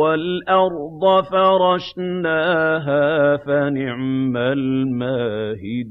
وَالْأَرْضَ فَرَشْنَاهَا فَنِعْمَ الْمَاهِدُونَ.